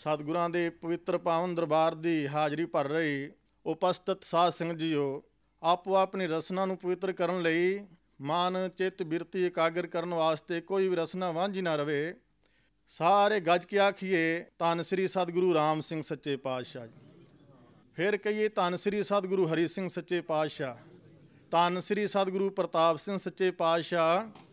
ਸਤਿਗੁਰਾਂ ਦੇ ਪਵਿੱਤਰ ਪਾਵਨ ਦਰਬਾਰ ਦੀ ਹਾਜ਼ਰੀ ਭਰ ਰਹੀ, ਉਪਸਥਿਤ ਸਾਧ ਸੰਗਤ ਜੀਓ, ਆਪੋ ਆਪਣੀ ਰਸਨਾ ਨੂੰ ਪਵਿੱਤਰ ਕਰਨ ਲਈ ਮਨ, ਚਿੱਤ, ਬਿਰਤੀ, ਇਕਾਗਰ ਕਰਨ ਵਾਸਤੇ ਕੋਈ ਵੀ ਰਸਨਾ ਵਾਂਝੀ ਨਾ ਰਵੇ। ਸਾਰੇ ਗੱਜ ਕੇ ਆਖੀਏ, ਧੰਨ ਸ੍ਰੀ ਸਤਿਗੁਰੂ ਰਾਮ ਸਿੰਘ ਸੱਚੇ ਪਾਤਸ਼ਾਹ ਜੀ। ਫਿਰ ਕਹੀਏ, ਧੰਨ ਸ੍ਰੀ ਸਤਿਗੁਰੂ ਹਰੀ ਸਿੰਘ ਸੱਚੇ ਪਾਤਸ਼ਾਹ। ਧੰਨ ਸ੍ਰੀ ਸਤਿਗੁਰੂ ਪ੍ਰਤਾਪ ਸਿੰਘ ਸੱਚੇ ਪਾਤਸ਼ਾਹ।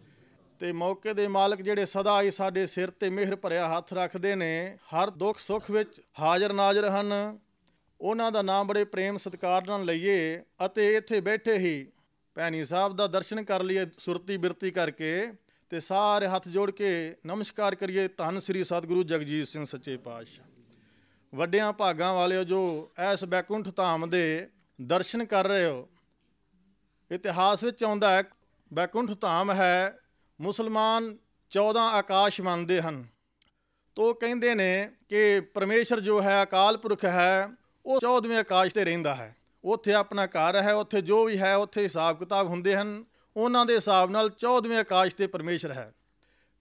ਤੇ ਮੌਕੇ ਦੇ ਮਾਲਕ ਜਿਹੜੇ ਸਦਾ ਹੀ ਸਾਡੇ ਸਿਰ ਤੇ ਮਿਹਰ ਭਰਿਆ ਹੱਥ ਰੱਖਦੇ ਨੇ, ਹਰ ਦੁੱਖ ਸੁੱਖ ਵਿੱਚ ਹਾਜ਼ਰ ਨਾਜ਼ਰ ਹਨ। ਉਹਨਾਂ ਦਾ ਨਾਮ ਬੜੇ ਪ੍ਰੇਮ ਸਤਿਕਾਰ ਨਾਲ ਲਈਏ ਅਤੇ ਇੱਥੇ ਬੈਠੇ ਹੀ ਭੈਣੀ ਸਾਹਿਬ ਦਾ ਦਰਸ਼ਨ ਕਰ ਲਈਏ ਸੁਰਤੀ ਬਿਰਤੀ ਕਰਕੇ ਤੇ ਸਾਰੇ ਹੱਥ ਜੋੜ ਕੇ ਨਮਸਕਾਰ ਕਰੀਏ ਧੰਨ ਸ੍ਰੀ ਸਤਿਗੁਰੂ ਜਗਜੀਤ ਸਿੰਘ ਸੱਚੇ ਪਾਤਸ਼ਾਹ। ਵੱਡਿਆਂ ਭਾਗਾਂ ਵਾਲਿਓ ਜੋ ਐਸ ਬੈਕੁੰਠ ਧਾਮ ਦੇ ਦਰਸ਼ਨ ਕਰ ਰਹੇ ਹੋ, ਇਤਿਹਾਸ ਵਿੱਚ ਆਉਂਦਾ ਹੈ, ਬੈਕੁੰਠ ਧਾਮ ਹੈ ਮੁਸਲਮਾਨ 14 ਆਕਾਸ਼ ਮੰਨਦੇ ਹਨ। ਤੋ ਕਹਿੰਦੇ ਨੇ ਕਿ ਪਰਮੇਸ਼ਰ ਜੋ ਹੈ, ਅਕਾਲ ਪੁਰਖ ਹੈ, ਉਹ 14ਵੇਂ ਆਕਾਸ਼ ਤੇ ਰਹਿੰਦਾ ਹੈ। ਉੱਥੇ ਆਪਣਾ ਘਰ ਹੈ, ਉੱਥੇ ਜੋ ਵੀ ਹੈ, ਉੱਥੇ ਹਿਸਾਬ ਕਿਤਾਬ ਹੁੰਦੇ ਹਨ। ਉਹਨਾਂ ਦੇ ਹਿਸਾਬ ਨਾਲ 14ਵੇਂ ਆਕਾਸ਼ ਤੇ ਪਰਮੇਸ਼ਰ ਹੈ।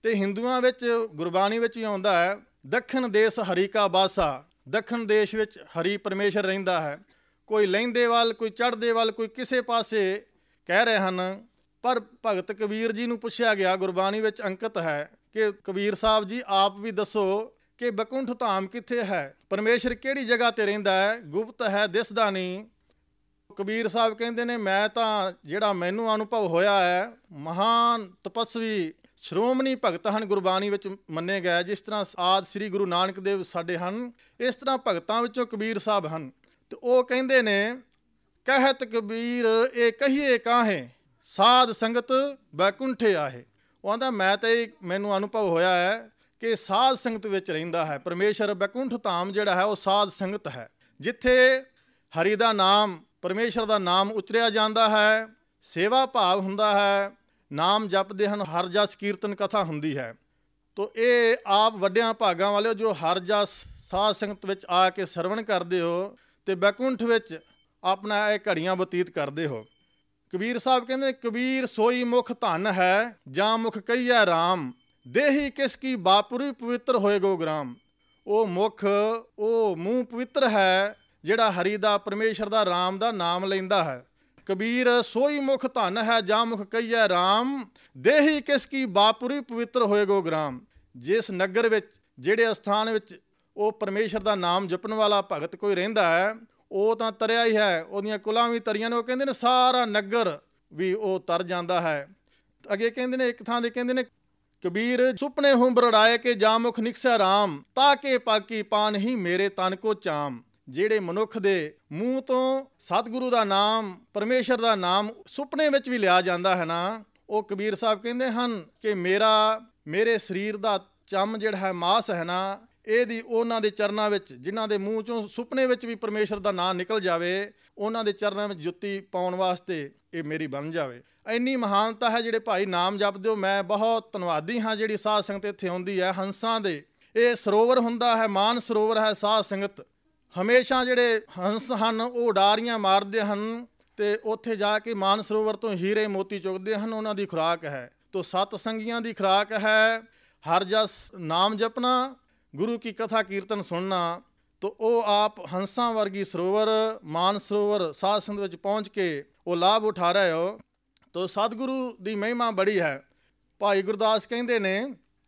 ਤੇ ਹਿੰਦੂਆਂ ਵਿੱਚ, ਗੁਰਬਾਣੀ ਵਿੱਚ ਹੀ ਆਉਂਦਾ ਹੈ, ਦੱਖਣ ਦੇਸ਼ ਹਰੀਕਾ ਬਾਸਾ, ਦੱਖਣ ਦੇਸ਼ ਵਿੱਚ ਹਰੀ ਪਰਮੇਸ਼ਰ ਰਹਿੰਦਾ ਹੈ। ਕੋਈ ਲੈਂਦੇ ਵੱਲ, ਕੋਈ ਚੜ੍ਹਦੇ ਵੱਲ, ਕੋਈ ਕਿਸੇ ਪਾਸੇ, ਕਹਿ ਰਹੇ ਹਨ। ਪਰ ਭਗਤ ਕਬੀਰ ਜੀ ਨੂੰ ਪੁੱਛਿਆ ਗਿਆ, ਗੁਰਬਾਣੀ ਵਿੱਚ ਅੰਕਿਤ ਹੈ ਕਿ ਕਬੀਰ ਸਾਹਿਬ ਜੀ, ਆਪ ਵੀ ਦੱਸੋ ਕਿ ਬਕੁੰਠ ਧਾਮ ਕਿੱਥੇ ਹੈ? ਪਰਮੇਸ਼ਰ ਕਿਹੜੀ ਜਗ੍ਹਾ ਤੇ ਰਹਿੰਦਾ ਹੈ? ਗੁਪਤ ਹੈ, ਦਿਸਦਾ ਨਹੀਂ। ਕਬੀਰ ਸਾਹਿਬ ਕਹਿੰਦੇ ਨੇ, ਮੈਂ ਤਾਂ ਜਿਹੜਾ ਮੈਨੂੰ ਅਨੁਭਵ ਹੋਇਆ ਹੈ, ਮਹਾਨ ਤਪਸਵੀ, ਸ਼੍ਰੋਮਣੀ ਭਗਤ ਹਨ ਗੁਰਬਾਣੀ ਵਿੱਚ ਮੰਨੇ ਗਏ, ਜਿਸ ਤਰ੍ਹਾਂ ਆਦ ਸ੍ਰੀ ਗੁਰੂ ਨਾਨਕ ਦੇਵ ਸਾਡੇ ਹਨ, ਇਸ ਤਰ੍ਹਾਂ ਭਗਤਾਂ ਵਿੱਚੋਂ ਕਬੀਰ ਸਾਹਿਬ ਹਨ। ਤੇ ਉਹ ਕਹਿੰਦੇ ਨੇ, ਕਹਿਤ ਕਬੀਰ, ਇਹ ਕਹੀਏ ਕਾਹੇ? ਸਾਧ ਸੰਗਤ ਬੈਕੁੰਠੇ ਆਹੇ ਉਹ ਆਂਦਾ, ਮੈਂ ਤੇ ਮੈਨੂੰ ਅਨੁਭਵ ਹੋਇਆ ਹੈ ਕਿ ਸਾਧ ਸੰਗਤ ਵਿੱਚ ਰਹਿੰਦਾ ਹੈ। ਪਰਮੇਸ਼ਰ ਬੈਕੁੰਠ ਧਾਮ ਜਿਹੜਾ ਹੈ, ਉਹ ਸਾਧ ਸੰਗਤ ਹੈ। ਜਿੱਥੇ ਹਰੀ ਦਾ ਨਾਮ, ਪਰਮੇਸ਼ਰ ਦਾ ਨਾਮ ਉਚਰਿਆ ਜਾਂਦਾ ਹੈ, ਸੇਵਾ ਭਾਵ ਹੁੰਦਾ ਹੈ, ਨਾਮ ਜਪਦੇ ਹਨ, ਹਰ ਜਸ ਕੀਰਤਨ ਕਥਾ ਹੁੰਦੀ ਹੈ। ਤੋ ਇਹ ਆਪ ਵੱਡਿਆਂ ਭਾਗਾਂ ਵਾਲੇ ਜੋ ਹਰ ਜਸ ਸਾਧ ਸੰਗਤ ਵਿੱਚ ਆ ਕੇ ਸਰਵਣ ਕਰਦੇ ਹੋ ਤੇ ਬੈਕੁੰਠ ਵਿੱਚ ਆਪਣਾ ਇਹ ਘੜੀਆਂ ਬਤੀਤ ਕਰਦੇ ਹੋ। ਕਬੀਰ ਸਾਹਿਬ ਕਹਿੰਦੇ ਕਬੀਰ ਸੋਈ ਮੁਖ ਧਨ ਹੈ, ਜਾਂ ਮੁਖ ਕਈਆ RAM ਦੇਹੀ ਕਿਸ ਕੀ ਬਾਪੁਰੀ ਪਵਿੱਤਰ ਹੋਏ ਗੋ ਗ੍ਰਾਮ। ਉਹ ਮੁਖ, ਉਹ ਮੂੰਹ ਪਵਿੱਤਰ ਹੈ, ਜਿਹੜਾ ਹਰੀ ਦਾ ਪਰਮੇਸ਼ਰ ਦਾ RAM ਦਾ ਨਾਮ ਲੈਂਦਾ ਹੈ। ਕਬੀਰ ਸੋਈ ਮੁਖ ਧਨ ਹੈ, ਜਾਂ ਮੁਖ ਕਈਆ RAM ਦੇਹੀ ਕਿਸ ਕੀ ਬਾਪੁਰੀ ਪਵਿੱਤਰ ਹੋਏ ਗੋ ਗ੍ਰਾਮ। ਜਿਸ ਨਗਰ ਵਿੱਚ, ਜਿਹੜੇ ਸਥਾਨ ਵਿੱਚ ਉਹ ਪਰਮੇਸ਼ਰ ਦਾ ਨਾਮ ਜਪਣ ਵਾਲਾ ਭਗਤ ਕੋਈ ਰਹਿੰਦਾ ਹੈ ਉਹ ਤਾਂ ਤਰਿਆ ਹੀ ਹੈ, ਉਹਦੀਆਂ ਕੁਲਾਂ ਵੀ ਤਰੀਆਂ ਨੇ, ਉਹ ਕਹਿੰਦੇ ਨੇ ਸਾਰਾ ਨਗਰ ਵੀ ਉਹ ਤਰ ਜਾਂਦਾ ਹੈ। ਅੱਗੇ ਕਹਿੰਦੇ ਨੇ, ਇੱਕ ਥਾਂ ਦੇ ਕਹਿੰਦੇ ਨੇ, ਕਬੀਰ ਸੁਪਨੇ ਹੂੰ ਬਰੜਾਏ ਕੇ ਜਾਮੁਖ ਨਿਕਸਾ ਰਾਮ, ਤਾਕੇ ਪਾਕੀ ਪਾਨ ਹੀ ਮੇਰੇ ਤਨ ਕੋ ਚਾਮ। ਜਿਹੜੇ ਮਨੁੱਖ ਦੇ ਮੂੰਹ ਤੋਂ ਸਤਿਗੁਰੂ ਦਾ ਨਾਮ, ਪਰਮੇਸ਼ਰ ਦਾ ਨਾਮ ਸੁਪਨੇ ਵਿੱਚ ਵੀ ਲਿਆ ਜਾਂਦਾ ਹੈ ਨਾ, ਉਹ ਕਬੀਰ ਸਾਹਿਬ ਕਹਿੰਦੇ ਹਨ ਕਿ ਮੇਰਾ, ਮੇਰੇ ਸਰੀਰ ਦਾ ਚਮ ਜਿਹੜਾ ਹੈ ਮਾਸ ਹੈ ਨਾ ਇਹਦੀ ਉਹਨਾਂ ਦੇ ਚਰਨਾਂ ਵਿੱਚ, ਜਿਨ੍ਹਾਂ ਦੇ ਮੂੰਹ ਚੋਂ ਸੁਪਨੇ ਵਿੱਚ ਵੀ ਪਰਮੇਸ਼ਰ ਦਾ ਨਾਮ ਨਿਕਲ ਜਾਵੇ, ਉਹਨਾਂ ਦੇ ਚਰਨਾਂ ਵਿੱਚ ਜੁੱਤੀ ਪਾਉਣ ਵਾਸਤੇ ਇਹ ਮੇਰੀ ਬਣ ਜਾਵੇ। ਇੰਨੀ ਮਹਾਨਤਾ ਹੈ ਜਿਹੜੇ ਭਾਈ ਨਾਮ ਜਪਦੇ ਹੋ, ਮੈਂ ਬਹੁਤ ਧੰਨਵਾਦੀ ਹਾਂ ਜਿਹੜੀ ਸਾਧ ਸੰਗਤ ਇੱਥੇ ਆਉਂਦੀ ਹੈ ਹੰਸਾਂ ਦੇ। ਇਹ ਸਰੋਵਰ ਹੁੰਦਾ ਹੈ, ਮਾਨ ਸਰੋਵਰ ਹੈ ਸਾਧ ਸੰਗਤ। ਹਮੇਸ਼ਾ ਜਿਹੜੇ ਹੰਸ ਹਨ, ਉਹ ਡਾਰੀਆਂ ਮਾਰਦੇ ਹਨ ਤੇ ਉੱਥੇ ਜਾ ਕੇ ਮਾਨ ਸਰੋਵਰ ਤੋਂ ਹੀਰੇ ਮੋਤੀ ਚੁਗਦੇ ਹਨ, ਉਹਨਾਂ ਦੀ ਖੁਰਾਕ ਹੈ। ਤੋਂ ਸਤ ਸੰਗੀਆਂ ਦੀ ਖੁਰਾਕ ਹੈ, ਹਰ ਜਸ ਨਾਮ ਜਪਣਾ ਗੁਰੂ ਕੀ ਕਥਾ ਕੀਰਤਨ ਸੁਣਨਾ, ਤੋ ਉਹ ਆਪ ਹੰਸਾਂ ਵਰਗੀ ਸਰੋਵਰ, ਮਾਨ ਸਰੋਵਰ, ਸਾਧ ਸੰਗਤ ਵਿੱਚ ਪਹੁੰਚ ਕੇ ਉਹ ਲਾਭ ਉਠਾ ਰਹੇ ਹੋ। ਤੋ ਸਤਿਗੁਰੂ ਦੀ ਮਹਿਮਾ ਬੜੀ ਹੈ। ਭਾਈ ਗੁਰਦਾਸ ਕਹਿੰਦੇ ਨੇ